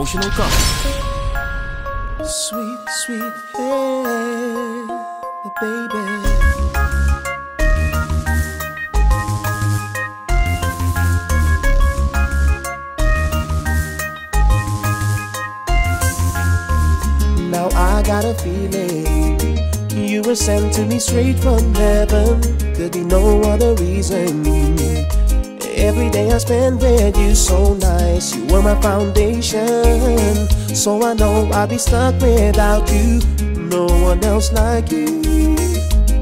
Promotional copy. Sweet, sweet, hey, baby. Now I got a feeling you were sent to me straight from heaven. Could be no other reason. Every day I spend with you so nice. You were my foundation. So I know I'll be stuck without you. No one else like you.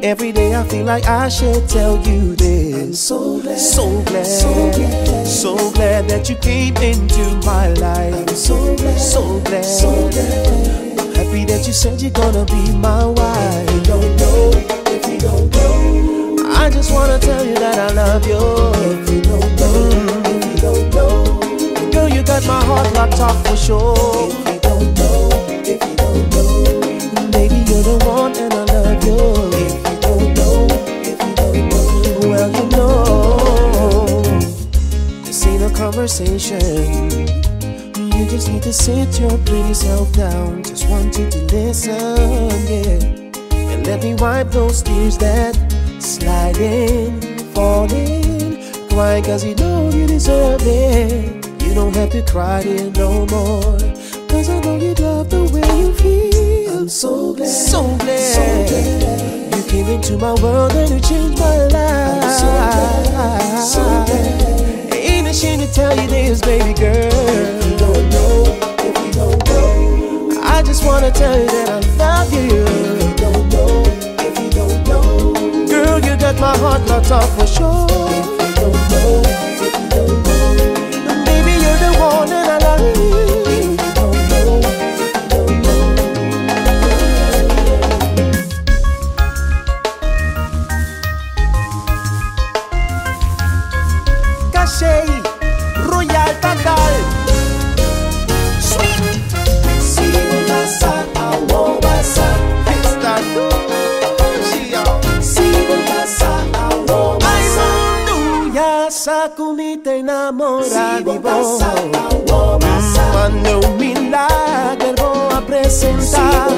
Every day I feel like I should tell you this. I'm so glad, so glad, so glad, so glad that you came into my life. I'm so glad, so glad, so glad. Happy that you said you're gonna be my wife. If you don't know, if you don't know, I just wanna tell you that I love you off for sure. If you don't know, if you don't know, baby, you're the one and I love you. If you don't know, if you don't know, well, you know, this ain't a conversation. You just need to sit your pretty self down. Just want you to listen, yeah. And let me wipe those tears that sliding, falling, crying cause you know you deserve it. Don't have to cry here no more. Cause I know you love the way you feel. I'm so glad, so glad, so glad. You came into my world and you changed my life. I'm so glad, so glad. Ain't ashamed to tell you this, baby girl. If you don't know, if you don't know, I just wanna tell you that I love you. If you don't know, if you don't know, girl, you got my heart locked off for sure. Enamorado. Si basa, awo basa. Cuando un milagro a presentar.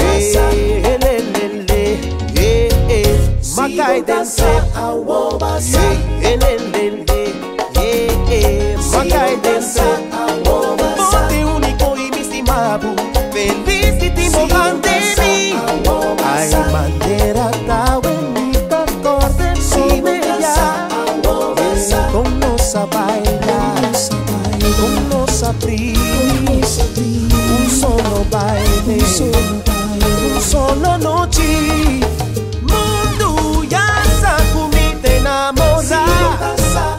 Eh, eh, eh. Abrir, un solo baile, un solo noche. Mundo ya sa kumite enamora.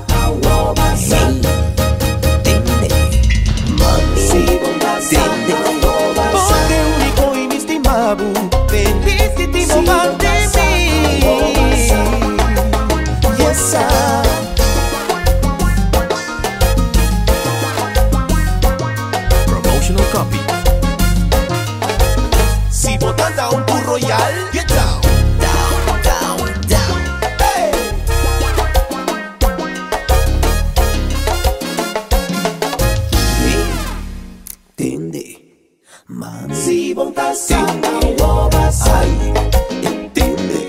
royal. You down, down, down, down. Hey. Tindi, mami. Si bong ta sa lo basa. Tindi,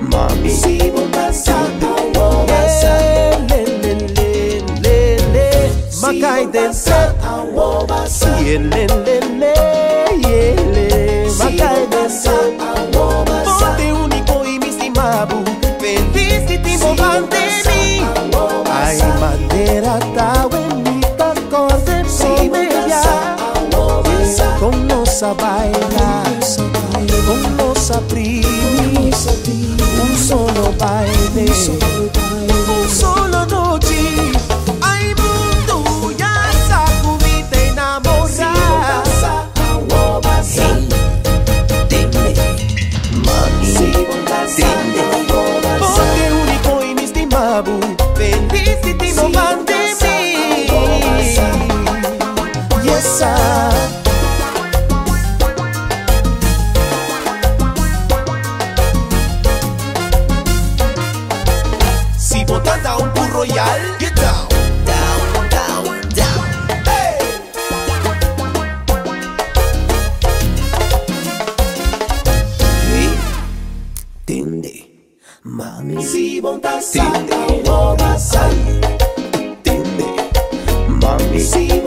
mami. Si bong ta sa lo basa. Le le le le le. Makai den sa lo basa. Si le. manera tan bonita corre si ella con a bailar con los a un solo baile. Upside down, Port Royal. Get down. Mami, si montas, no vas mami,